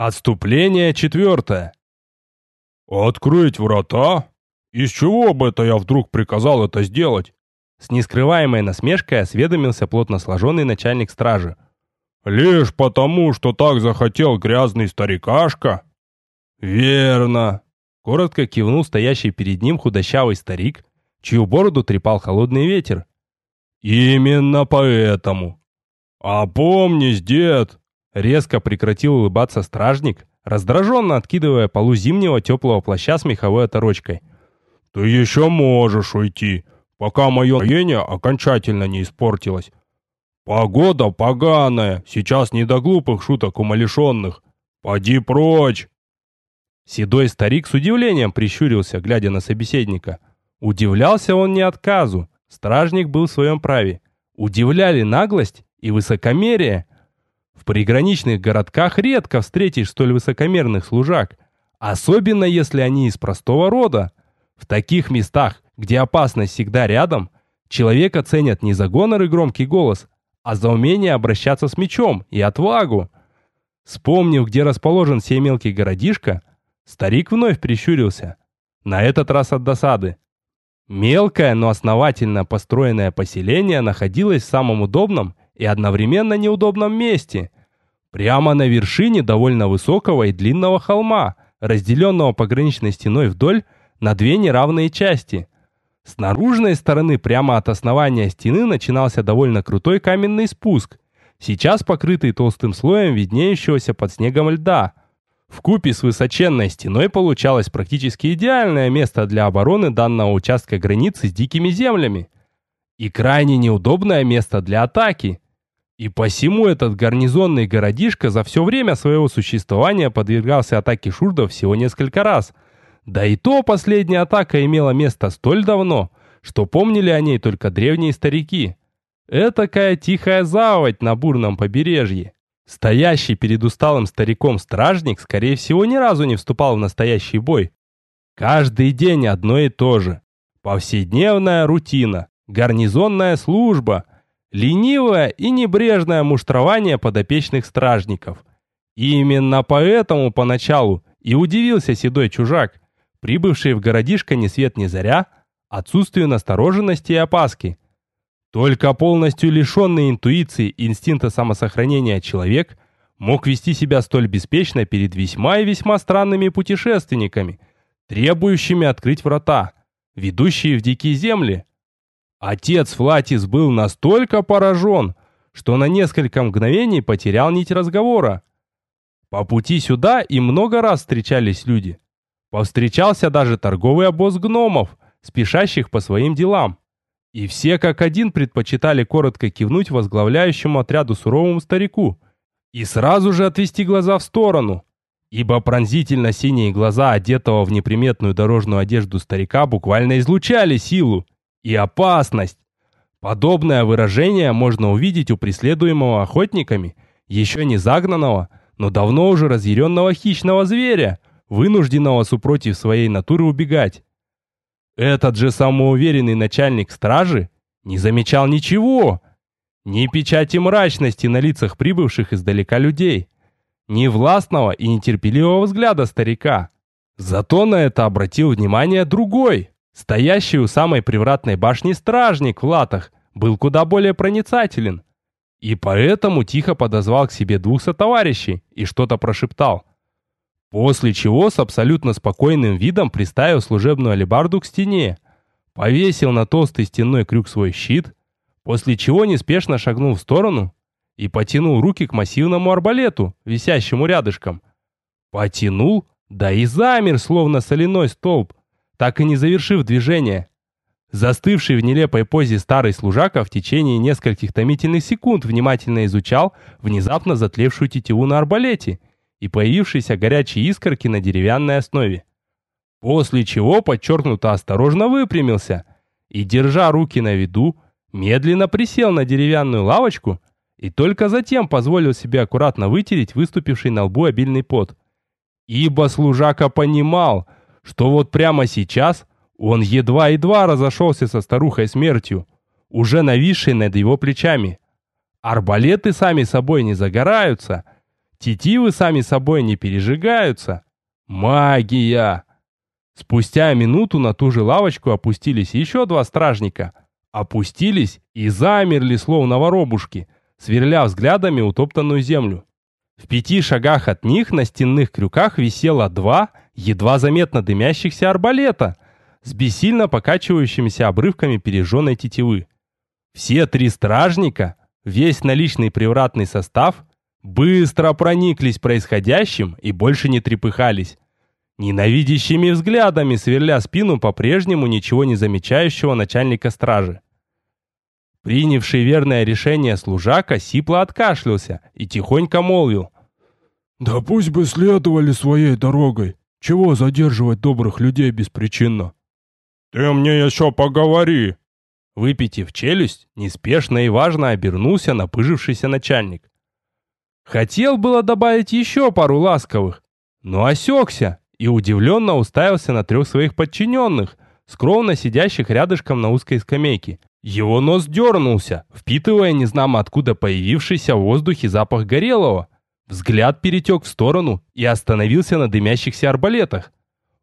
Отступление четвертое. «Открыть врата? Из чего бы это я вдруг приказал это сделать?» С нескрываемой насмешкой осведомился плотно сложенный начальник стражи. «Лишь потому, что так захотел грязный старикашка?» «Верно!» Коротко кивнул стоящий перед ним худощавый старик, чью бороду трепал холодный ветер. «Именно поэтому!» «Опомнись, дед, Резко прекратил улыбаться стражник, раздраженно откидывая полу зимнего теплого плаща с меховой оторочкой. «Ты еще можешь уйти, пока мое настроение окончательно не испортилось. Погода поганая, сейчас не до глупых шуток умалишенных. Поди прочь!» Седой старик с удивлением прищурился, глядя на собеседника. Удивлялся он не отказу, стражник был в своем праве. Удивляли наглость и высокомерие – в приграничных городках редко встретишь столь высокомерных служак, особенно если они из простого рода. В таких местах, где опасность всегда рядом, человека ценят не за гонор и громкий голос, а за умение обращаться с мечом и отвагу. Вспомнив, где расположен сей мелкий городишко, старик вновь прищурился. На этот раз от досады. Мелкое, но основательно построенное поселение находилось в самом удобном и одновременно неудобном месте. Прямо на вершине довольно высокого и длинного холма, разделенного пограничной стеной вдоль на две неравные части. С наружной стороны прямо от основания стены начинался довольно крутой каменный спуск, сейчас покрытый толстым слоем виднеющегося под снегом льда. В купе с высоченной стеной получалось практически идеальное место для обороны данного участка границы с дикими землями. И крайне неудобное место для атаки – и посему этот гарнизонный городишко за все время своего существования подвергался атаке шурдов всего несколько раз. Да и то последняя атака имела место столь давно, что помнили о ней только древние старики. Этакая тихая заводь на бурном побережье. Стоящий перед усталым стариком стражник, скорее всего, ни разу не вступал в настоящий бой. Каждый день одно и то же. Повседневная рутина, гарнизонная служба – ленивое и небрежное муштрование подопечных стражников. И именно поэтому поначалу и удивился седой чужак, прибывший в городишко ни свет ни заря, отсутствию настороженности и опаски. Только полностью лишенный интуиции и инстинкта самосохранения человек мог вести себя столь беспечно перед весьма и весьма странными путешественниками, требующими открыть врата, ведущие в дикие земли, Отец Флатис был настолько поражен, что на несколько мгновений потерял нить разговора. По пути сюда им много раз встречались люди. Повстречался даже торговый обоз гномов, спешащих по своим делам. И все как один предпочитали коротко кивнуть возглавляющему отряду суровому старику и сразу же отвести глаза в сторону, ибо пронзительно синие глаза одетого в неприметную дорожную одежду старика буквально излучали силу и опасность. Подобное выражение можно увидеть у преследуемого охотниками, еще не загнанного, но давно уже разъяренного хищного зверя, вынужденного супротив своей натуры убегать. Этот же самоуверенный начальник стражи не замечал ничего, ни печати мрачности на лицах прибывших издалека людей, ни властного и нетерпеливого взгляда старика. Зато на это обратил внимание другой, Стоящий у самой привратной башни стражник в латах был куда более проницателен. И поэтому тихо подозвал к себе двух сотоварищей и что-то прошептал. После чего с абсолютно спокойным видом приставил служебную алебарду к стене, повесил на толстый стенной крюк свой щит, после чего неспешно шагнул в сторону и потянул руки к массивному арбалету, висящему рядышком. Потянул, да и замер, словно соляной столб, так и не завершив движение. Застывший в нелепой позе старый служака в течение нескольких томительных секунд внимательно изучал внезапно затлевшую тетиву на арбалете и появившиеся горячие искорки на деревянной основе. После чего подчеркнуто осторожно выпрямился и, держа руки на виду, медленно присел на деревянную лавочку и только затем позволил себе аккуратно вытереть выступивший на лбу обильный пот. Ибо служака понимал – что вот прямо сейчас он едва-едва разошелся со старухой смертью, уже нависшей над его плечами. Арбалеты сами собой не загораются. Тетивы сами собой не пережигаются. Магия! Спустя минуту на ту же лавочку опустились еще два стражника. Опустились и замерли, словно воробушки, сверля взглядами утоптанную землю. В пяти шагах от них на стенных крюках висело два, едва заметно дымящихся арбалета с бессильно покачивающимися обрывками пережженной тетивы. Все три стражника, весь наличный привратный состав, быстро прониклись происходящим и больше не трепыхались. Ненавидящими взглядами сверля спину по-прежнему ничего не замечающего начальника стражи. Принявший верное решение служака сипло откашлялся и тихонько молвил. «Да пусть бы следовали своей дорогой. Чего задерживать добрых людей беспричинно?» «Ты мне еще поговори!» Выпитив челюсть, неспешно и важно обернулся напыжившийся начальник. Хотел было добавить еще пару ласковых, но осекся и удивленно уставился на трех своих подчиненных, скромно сидящих рядышком на узкой скамейке. Его нос дернулся, впитывая незнамо откуда появившийся в воздухе запах горелого. Взгляд перетек в сторону и остановился на дымящихся арбалетах.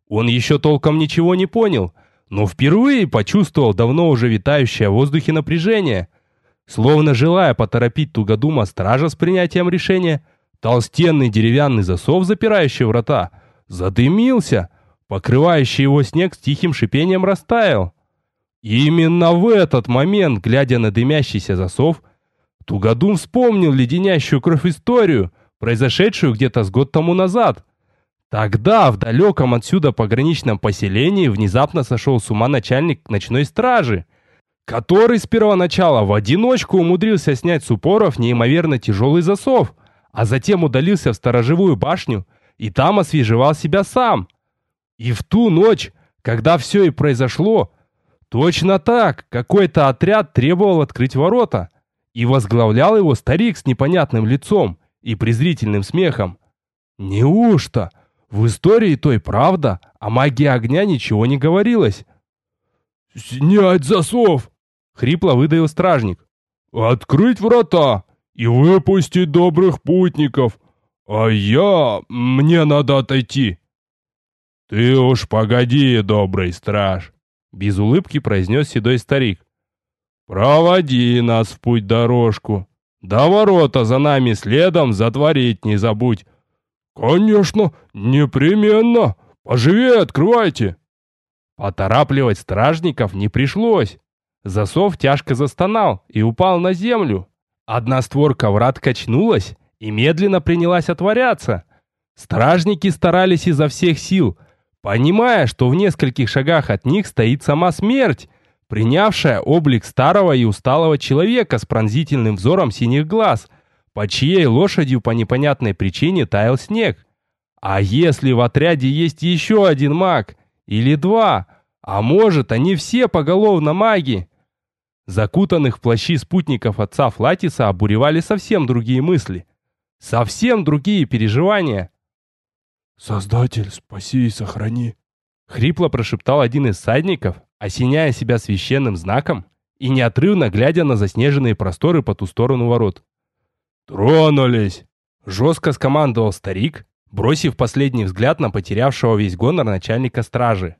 Он еще толком ничего не понял – но впервые почувствовал давно уже витающее в воздухе напряжение. Словно желая поторопить тугодума стража с принятием решения, толстенный деревянный засов, запирающий врата, задымился, покрывающий его снег с тихим шипением растаял. И именно в этот момент, глядя на дымящийся засов, Тугодум вспомнил леденящую кровь историю, произошедшую где-то с год тому назад – Тогда в далеком отсюда пограничном поселении внезапно сошел с ума начальник ночной стражи, который с первого начала в одиночку умудрился снять с упоров неимоверно тяжелый засов, а затем удалился в сторожевую башню и там освежевал себя сам. И в ту ночь, когда все и произошло, точно так какой-то отряд требовал открыть ворота, и возглавлял его старик с непонятным лицом и презрительным смехом. Неужто? В истории той правда, о магии огня ничего не говорилось. «Снять засов!» — хрипло выдавил стражник. «Открыть врата и выпустить добрых путников, а я... мне надо отойти». «Ты уж погоди, добрый страж!» — без улыбки произнес седой старик. «Проводи нас в путь-дорожку, да ворота за нами следом затворить не забудь, «Конечно, непременно! Поживее открывайте!» Поторапливать стражников не пришлось. Засов тяжко застонал и упал на землю. Одна створка врат качнулась и медленно принялась отворяться. Стражники старались изо всех сил, понимая, что в нескольких шагах от них стоит сама смерть, принявшая облик старого и усталого человека с пронзительным взором синих глаз – по чьей лошадью по непонятной причине таял снег. А если в отряде есть еще один маг? Или два? А может, они все поголовно маги? Закутанных в плащи спутников отца Флатиса обуревали совсем другие мысли. Совсем другие переживания. «Создатель, спаси и сохрани!» Хрипло прошептал один из садников, осеняя себя священным знаком и неотрывно глядя на заснеженные просторы по ту сторону ворот. «Тронулись!» Жестко скомандовал старик, бросив последний взгляд на потерявшего весь гонор начальника стражи.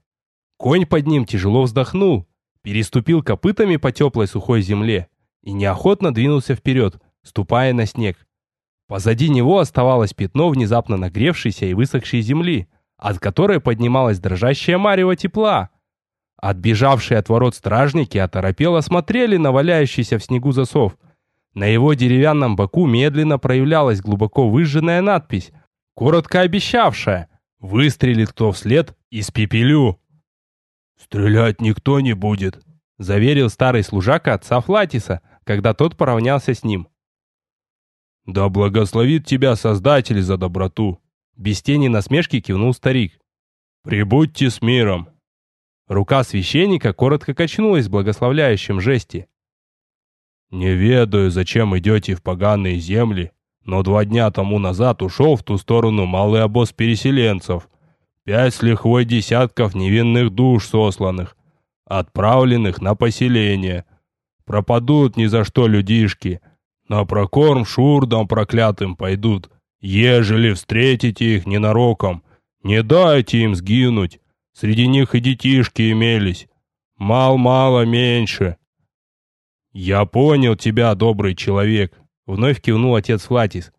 Конь под ним тяжело вздохнул, переступил копытами по теплой сухой земле и неохотно двинулся вперед, ступая на снег. Позади него оставалось пятно внезапно нагревшейся и высохшей земли, от которой поднималась дрожащая марево тепла. Отбежавшие от ворот стражники оторопело смотрели на валяющийся в снегу засов, на его деревянном боку медленно проявлялась глубоко выжженная надпись, коротко обещавшая «Выстрелит кто вслед, испепелю». «Стрелять никто не будет», — заверил старый служака отца Флатиса, когда тот поравнялся с ним. «Да благословит тебя Создатель за доброту!» Без тени насмешки кивнул старик. «Прибудьте с миром!» Рука священника коротко качнулась в благословляющем жесте. «Не ведаю, зачем идете в поганые земли, но два дня тому назад ушел в ту сторону малый обоз переселенцев. Пять с лихвой десятков невинных душ сосланных, отправленных на поселение. Пропадут ни за что людишки, на прокорм шурдам проклятым пойдут, Ежели встретите их ненароком, не дайте им сгинуть. Среди них и детишки имелись. Мал-мало меньше. Я понял тебя, добрый человек, вновь кивнул отец Флатис.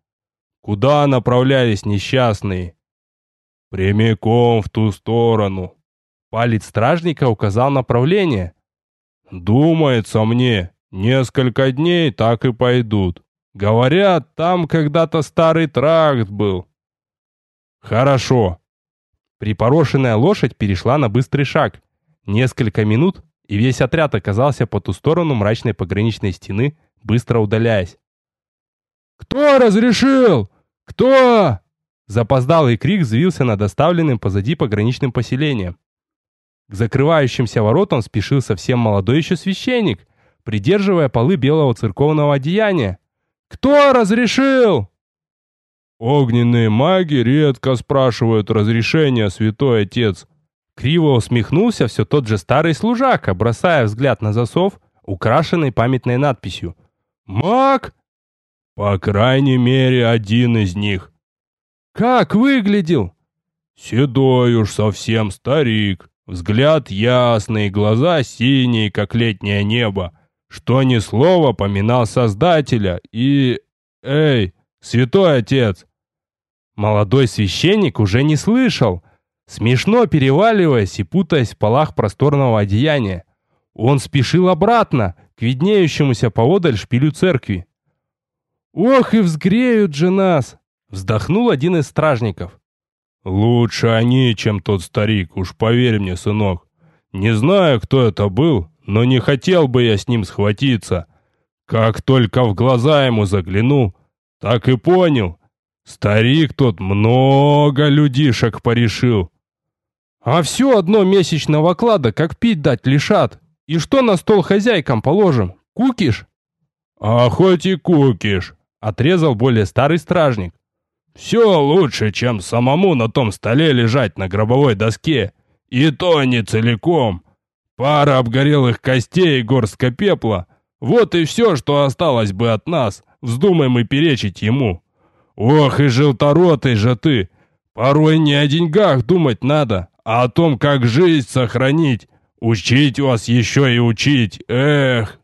Куда направлялись несчастные? Прямиком в ту сторону. Палец стражника указал направление. Думается мне, несколько дней так и пойдут. Говорят, там когда-то старый тракт был. Хорошо. Припорошенная лошадь перешла на быстрый шаг. Несколько минут, и весь отряд оказался по ту сторону мрачной пограничной стены, быстро удаляясь. «Кто разрешил? Кто?» Запоздалый крик взвился над оставленным позади пограничным поселением. К закрывающимся воротам спешил совсем молодой еще священник, придерживая полы белого церковного одеяния. Кто разрешил?» «Огненные маги редко спрашивают разрешения, святой отец». Криво усмехнулся все тот же старый служака, бросая взгляд на засов, украшенный памятной надписью. «Маг?» «По крайней мере, один из них». «Как выглядел?» «Седой уж совсем старик, взгляд ясный, глаза синие, как летнее небо, что ни слова поминал Создателя и... Эй, святой отец!» Молодой священник уже не слышал, смешно переваливаясь и путаясь в полах просторного одеяния. Он спешил обратно, к виднеющемуся поодаль шпилю церкви. «Ох и взгреют же нас!» — вздохнул один из стражников. «Лучше они, чем тот старик, уж поверь мне, сынок. Не знаю, кто это был, но не хотел бы я с ним схватиться. Как только в глаза ему заглянул, так и понял. Старик тот много людишек порешил. А все одно месячного клада, как пить дать, лишат. И что на стол хозяйкам положим? Кукиш? А хоть и кукиш, отрезал более старый стражник. Все лучше, чем самому на том столе лежать на гробовой доске. И то не целиком. Пара обгорелых костей и горстка пепла. Вот и все, что осталось бы от нас. Вздумаем мы перечить ему. Ох и желторотый же ты. Порой не о деньгах думать надо, а о том, как жизнь сохранить. Учить вас еще и учить. Эх.